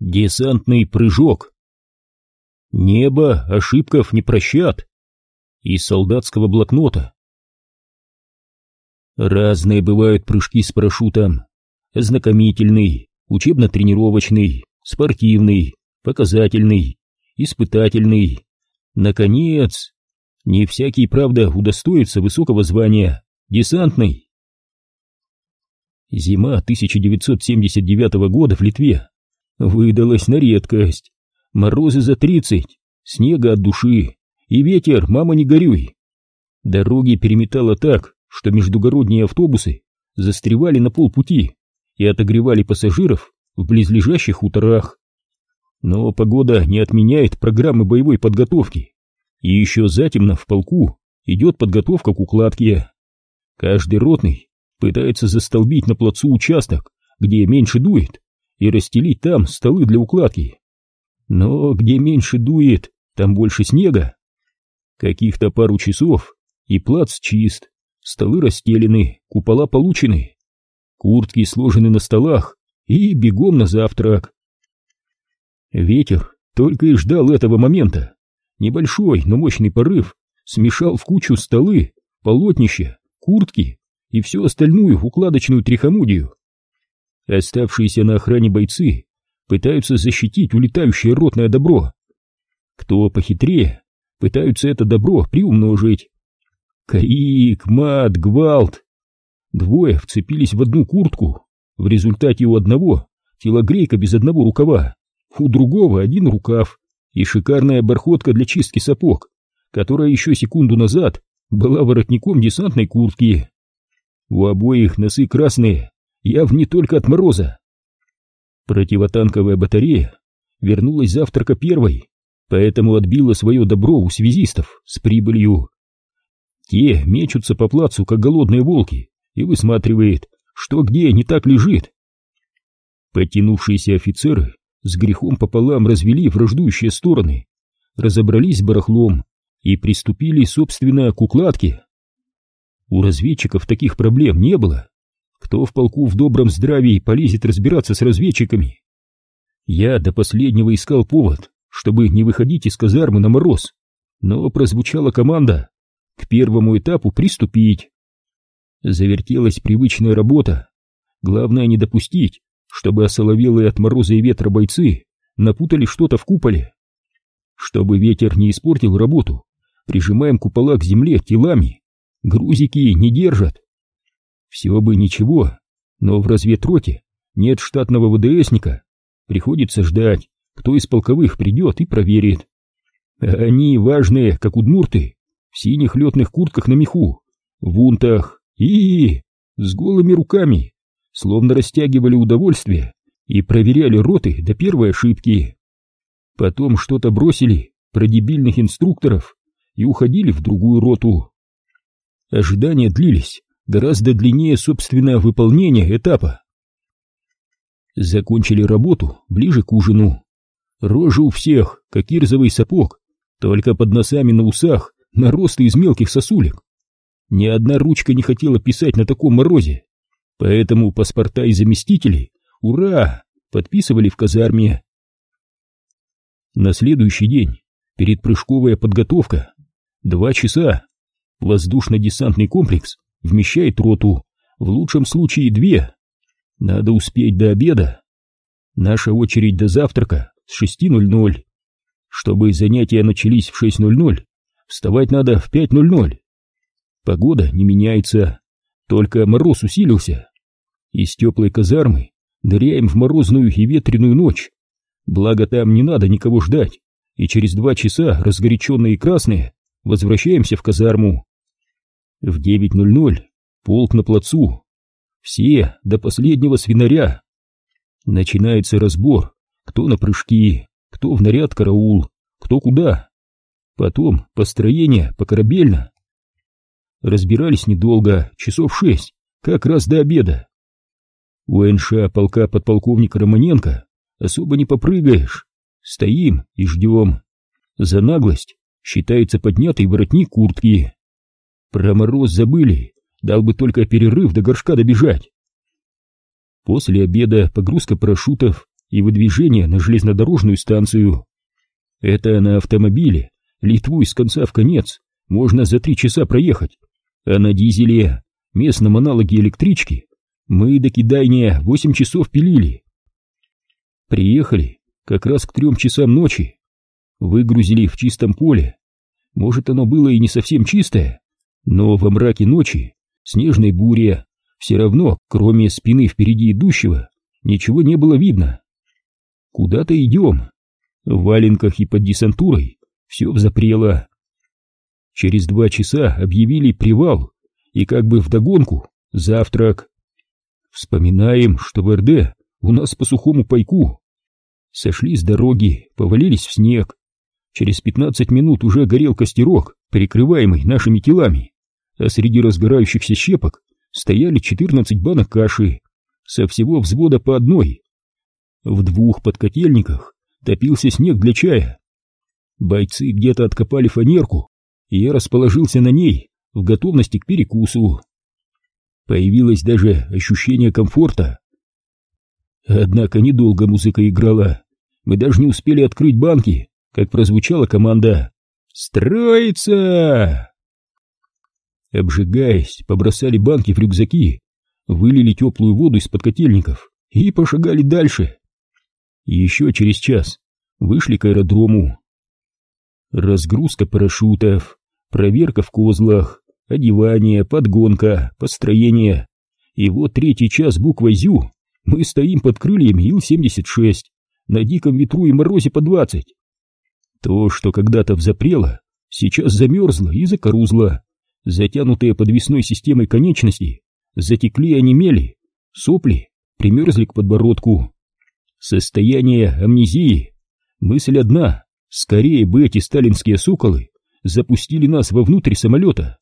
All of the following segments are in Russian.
Десантный прыжок. Небо ошибков не прощат. Из солдатского блокнота. Разные бывают прыжки с парашютом. Ознакомительный, учебно-тренировочный, спортивный, показательный, испытательный. Наконец, не всякий, правда, удостоится высокого звания десантный. Зима 1979 года в Литве выдалась на редкость. Морозы за тридцать, снега от души и ветер, мама не горюй. Дороги переметало так, что междугородние автобусы застревали на полпути и отогревали пассажиров в близлежащих хуторах. Но погода не отменяет программы боевой подготовки. И еще затемно в полку идет подготовка к укладке. Каждый ротный пытается застолбить на плацу участок, где меньше дует, и расстелить там столы для укладки. Но где меньше дует, там больше снега. Каких-то пару часов, и плац чист, столы расстелены, купола получены, куртки сложены на столах, и бегом на завтрак. Ветер только и ждал этого момента. Небольшой, но мощный порыв смешал в кучу столы, полотнища, куртки и всю остальную укладочную трихомудию. Оставшиеся на охране бойцы пытаются защитить улетающее ротное добро. Кто похитрее, пытаются это добро приумножить. Крик, мат, гвалт. Двое вцепились в одну куртку. В результате у одного телогрейка без одного рукава, у другого один рукав и шикарная бархотка для чистки сапог, которая еще секунду назад была воротником десантной куртки. У обоих носы красные, явно не только от мороза. Противотанковая батарея вернулась завтрака первой, поэтому отбила свое добро у связистов с прибылью. Те мечутся по плацу, как голодные волки, и высматривает, что где не так лежит. Подтянувшиеся офицеры с грехом пополам развели враждующие стороны, разобрались с барахлом и приступили, собственно, к укладке. У разведчиков таких проблем не было. Кто в полку в добром здравии полезет разбираться с разведчиками? Я до последнего искал повод, чтобы не выходить из казармы на мороз, но прозвучала команда к первому этапу приступить. Завертелась привычная работа. Главное не допустить, чтобы осоловелые от мороза и ветра бойцы напутали что-то в куполе. Чтобы ветер не испортил работу, прижимаем купола к земле телами грузики не держат. Все бы ничего, но в разведроте нет штатного ВДСника. Приходится ждать, кто из полковых придет и проверит. Они важные, как удмурты, в синих летных куртках на меху, в унтах и с голыми руками, словно растягивали удовольствие и проверяли роты до первой ошибки. Потом что-то бросили про дебильных инструкторов и уходили в другую роту. Ожидания длились гораздо длиннее собственного выполнения этапа. Закончили работу ближе к ужину. Рожи у всех, как ирзовый сапог, только под носами на усах наросты из мелких сосулек. Ни одна ручка не хотела писать на таком морозе, поэтому паспорта и заместители, ура, подписывали в казарме. На следующий день, перед прыжковая подготовка, два часа, Воздушно-десантный комплекс вмещает роту, в лучшем случае две. Надо успеть до обеда. Наша очередь до завтрака с 6.00. Чтобы занятия начались в 6.00, вставать надо в 5.00. Погода не меняется, только мороз усилился. Из теплой казармы ныряем в морозную и ветреную ночь. Благо там не надо никого ждать, и через два часа, разгоряченные и красные, возвращаемся в казарму. В 9.00 полк на плацу. Все до последнего свинаря. Начинается разбор, кто на прыжки, кто в наряд караул, кто куда. Потом построение покорабельно. Разбирались недолго, часов шесть, как раз до обеда. У НШ полка подполковника Романенко особо не попрыгаешь. Стоим и ждем. За наглость считается поднятый воротник куртки. Про мороз забыли, дал бы только перерыв до горшка добежать. После обеда погрузка парашютов и выдвижение на железнодорожную станцию. Это на автомобиле Литву из конца в конец можно за три часа проехать, а на дизеле, местном аналоге электрички, мы до кидания восемь часов пилили. Приехали как раз к трем часам ночи, выгрузили в чистом поле. Может, оно было и не совсем чистое, но во мраке ночи, снежной буре, все равно, кроме спины впереди идущего, ничего не было видно. Куда-то идем. В валенках и под десантурой все взапрело. Через два часа объявили привал и как бы вдогонку завтрак. Вспоминаем, что в РД у нас по сухому пайку. Сошли с дороги, повалились в снег. Через пятнадцать минут уже горел костерок, прикрываемый нашими телами, а среди разгорающихся щепок стояли четырнадцать банок каши, со всего взвода по одной. В двух подкотельниках топился снег для чая. Бойцы где-то откопали фанерку, и я расположился на ней в готовности к перекусу. Появилось даже ощущение комфорта. Однако недолго музыка играла. Мы даже не успели открыть банки, как прозвучала команда «Строится!». Обжигаясь, побросали банки в рюкзаки, вылили теплую воду из-под котельников и пошагали дальше. Еще через час вышли к аэродрому. Разгрузка парашютов, проверка в козлах, одевание, подгонка, построение. И вот третий час буквой ЗЮ мы стоим под крыльями Ил-76 на диком ветру и морозе по 20. То, что когда-то взапрело, сейчас замерзло и закорузло. Затянутые подвесной системой конечности затекли и онемели, сопли примерзли к подбородку. Состояние амнезии. Мысль одна, скорее бы эти сталинские соколы запустили нас вовнутрь самолета.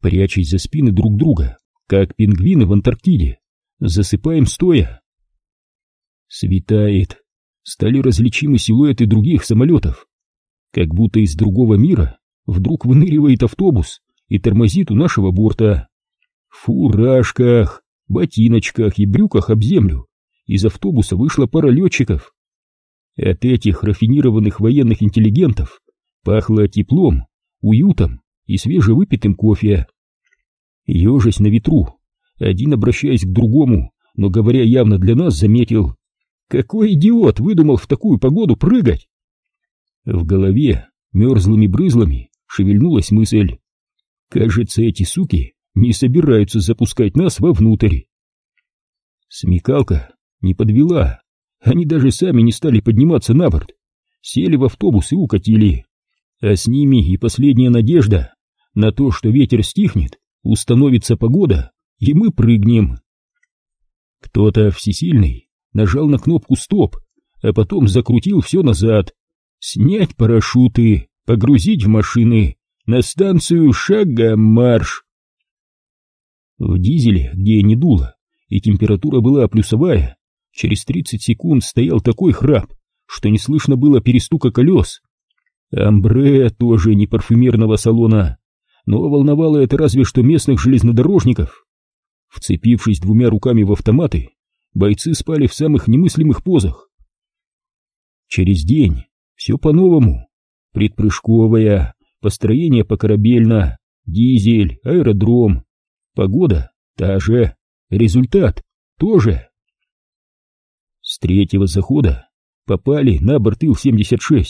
Прячась за спины друг друга, как пингвины в Антарктиде, засыпаем стоя. Светает, стали различимы силуэты других самолетов. Как будто из другого мира вдруг выныривает автобус и тормозит у нашего борта. В фуражках, ботиночках и брюках об землю из автобуса вышла пара летчиков. От этих рафинированных военных интеллигентов пахло теплом, уютом и свежевыпитым кофе. Ежась на ветру, один, обращаясь к другому, но говоря явно для нас, заметил, какой идиот выдумал в такую погоду прыгать? В голове мерзлыми брызлами шевельнулась мысль. Кажется, эти суки не собираются запускать нас вовнутрь. Смекалка не подвела. Они даже сами не стали подниматься на борт. Сели в автобус и укатили. А с ними и последняя надежда на то, что ветер стихнет, установится погода, и мы прыгнем. Кто-то всесильный нажал на кнопку «Стоп», а потом закрутил все назад. Снять парашюты, погрузить в машины, на станцию шагом марш. В дизеле, где не дуло, и температура была плюсовая, через 30 секунд стоял такой храп, что не слышно было перестука колес. Амбре тоже не парфюмерного салона, но волновало это разве что местных железнодорожников. Вцепившись двумя руками в автоматы, бойцы спали в самых немыслимых позах. Через день все по-новому. Предпрыжковая, построение покорабельно, дизель, аэродром. Погода та же, результат тоже. С третьего захода попали на борт Ил-76.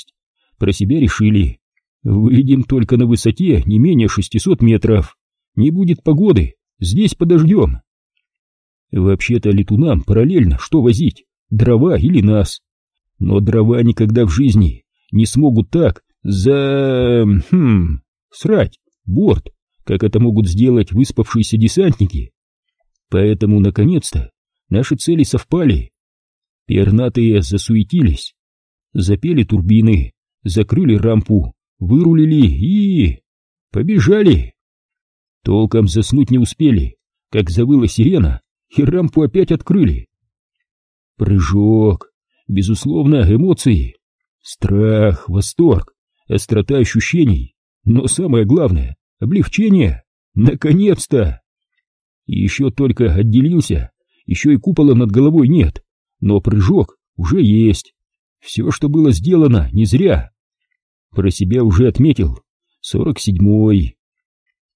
Про себя решили, выйдем только на высоте не менее 600 метров. Не будет погоды, здесь подождем. Вообще-то летунам параллельно что возить, дрова или нас. Но дрова никогда в жизни не смогут так за... хм... срать борт, как это могут сделать выспавшиеся десантники. Поэтому, наконец-то, наши цели совпали. Пернатые засуетились, запели турбины, закрыли рампу, вырулили и... побежали. Толком заснуть не успели, как завыла сирена, и рампу опять открыли. Прыжок, безусловно, эмоции, страх, восторг, острота ощущений, но самое главное — облегчение. Наконец-то! Еще только отделился, еще и купола над головой нет, но прыжок уже есть. Все, что было сделано, не зря. Про себя уже отметил. Сорок седьмой.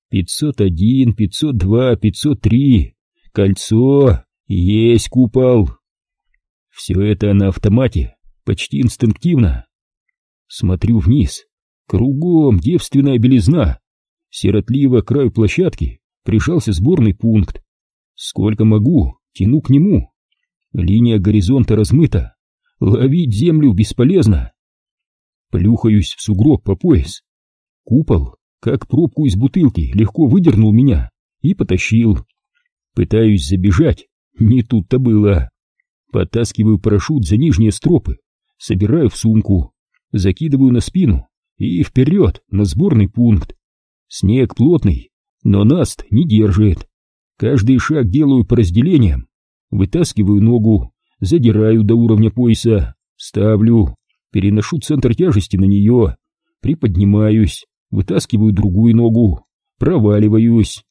Пятьсот один, пятьсот два, пятьсот три. Кольцо. Есть купол. Все это на автомате, почти инстинктивно. Смотрю вниз. Кругом девственная белизна. Сиротливо к краю площадки прижался сборный пункт. Сколько могу, тяну к нему. Линия горизонта размыта. Ловить землю бесполезно. Плюхаюсь в сугроб по пояс. Купол, как пробку из бутылки, легко выдернул меня и потащил. Пытаюсь забежать, не тут-то было. Подтаскиваю парашют за нижние стропы, собираю в сумку, закидываю на спину и вперед на сборный пункт. Снег плотный, но наст не держит. Каждый шаг делаю по разделениям. Вытаскиваю ногу, задираю до уровня пояса, ставлю, переношу центр тяжести на нее, приподнимаюсь, вытаскиваю другую ногу, проваливаюсь.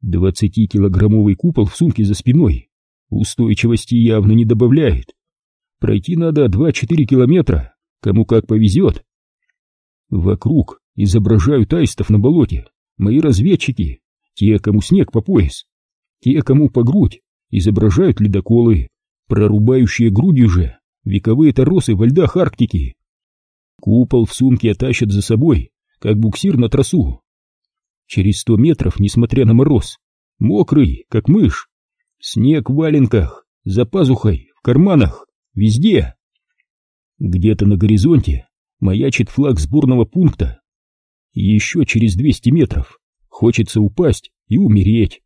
Двадцатикилограммовый купол в сумке за спиной устойчивости явно не добавляет. Пройти надо 2-4 километра, кому как повезет. Вокруг изображают аистов на болоте, мои разведчики, те, кому снег по пояс, те, кому по грудь, изображают ледоколы, прорубающие грудью же вековые торосы во льдах Арктики. Купол в сумке тащат за собой, как буксир на тросу. Через сто метров, несмотря на мороз, мокрый, как мышь, снег в валенках, за пазухой, в карманах, везде. Где-то на горизонте маячит флаг сборного пункта. Еще через 200 метров хочется упасть и умереть.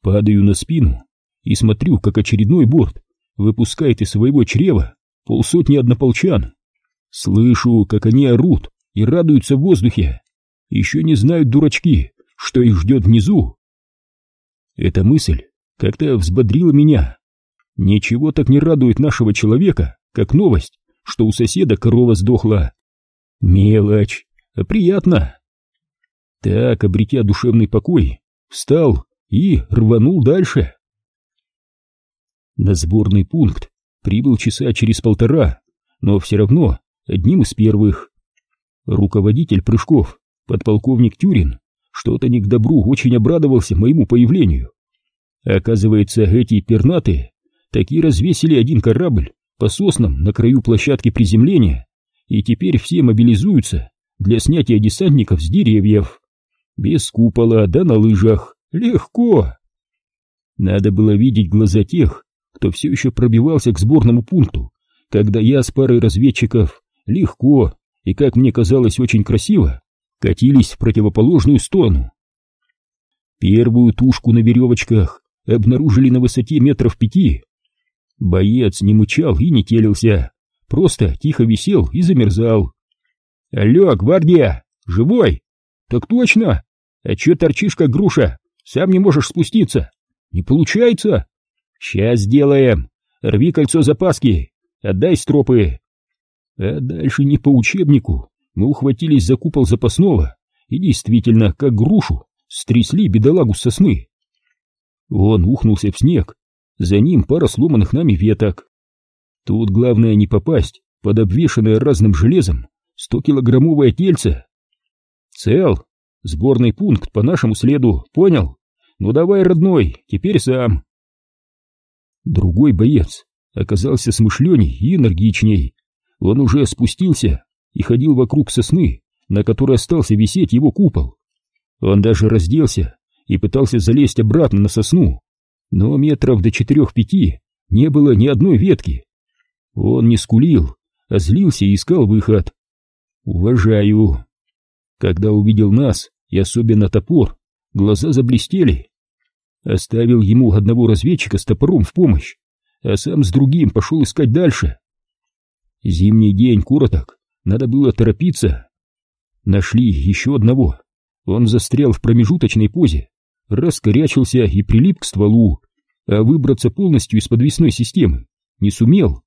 Падаю на спину и смотрю, как очередной борт выпускает из своего чрева полсотни однополчан. Слышу, как они орут и радуются в воздухе. Еще не знают дурачки, что их ждет внизу. Эта мысль как-то взбодрила меня. Ничего так не радует нашего человека, как новость, что у соседа корова сдохла. Мелочь, а приятно. Так, обретя душевный покой, встал и рванул дальше. На сборный пункт прибыл часа через полтора, но все равно одним из первых. Руководитель прыжков, подполковник Тюрин, что-то не к добру очень обрадовался моему появлению. Оказывается, эти пернатые такие развесили один корабль по соснам на краю площадки приземления, и теперь все мобилизуются для снятия десантников с деревьев. Без купола, да на лыжах. Легко. Надо было видеть глаза тех, кто все еще пробивался к сборному пункту, когда я с парой разведчиков легко и, как мне казалось, очень красиво, катились в противоположную сторону. Первую тушку на веревочках обнаружили на высоте метров пяти. Боец не мычал и не телился, просто тихо висел и замерзал. «Алло, гвардия! Живой?» «Так точно! А чё торчишь, как груша? Сам не можешь спуститься? Не получается!» «Сейчас сделаем! Рви кольцо запаски! Отдай стропы!» А дальше не по учебнику. Мы ухватились за купол запасного и действительно, как грушу, стрясли бедолагу с сосны. Он ухнулся в снег, за ним пара сломанных нами веток. Тут главное не попасть под обвешанное разным железом стокилограммовое тельце. Цел, сборный пункт по нашему следу, понял? Ну давай, родной, теперь сам. Другой боец оказался смышленей и энергичней. Он уже спустился и ходил вокруг сосны, на которой остался висеть его купол. Он даже разделся и пытался залезть обратно на сосну, но метров до четырех-пяти не было ни одной ветки. Он не скулил, а злился и искал выход. Уважаю. Когда увидел нас, и особенно топор, глаза заблестели. Оставил ему одного разведчика с топором в помощь, а сам с другим пошел искать дальше. Зимний день короток, надо было торопиться. Нашли еще одного. Он застрял в промежуточной позе, раскорячился и прилип к стволу, а выбраться полностью из подвесной системы не сумел.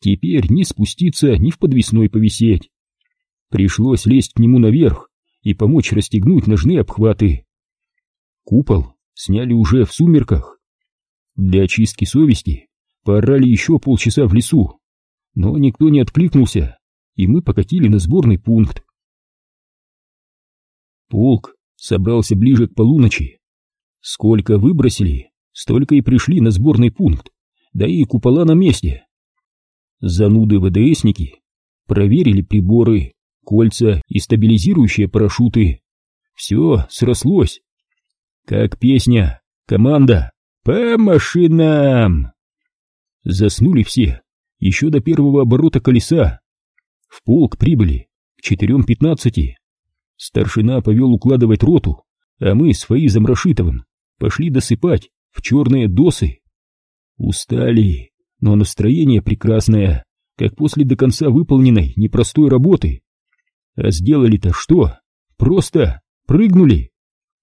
Теперь ни спуститься, ни в подвесной повисеть. Пришлось лезть к нему наверх и помочь расстегнуть ножные обхваты. Купол сняли уже в сумерках. Для очистки совести Поорали еще полчаса в лесу, но никто не откликнулся, и мы покатили на сборный пункт. Полк собрался ближе к полуночи. Сколько выбросили, столько и пришли на сборный пункт, да и купола на месте. Зануды ВДСники проверили приборы, кольца и стабилизирующие парашюты. Все срослось. Как песня, команда «По машинам!» Заснули все, еще до первого оборота колеса. В полк прибыли к четырем пятнадцати. Старшина повел укладывать роту, а мы с Фаизом Рашитовым пошли досыпать в черные досы. Устали, но настроение прекрасное, как после до конца выполненной непростой работы. А сделали-то что? Просто прыгнули.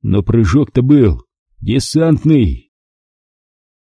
Но прыжок-то был десантный.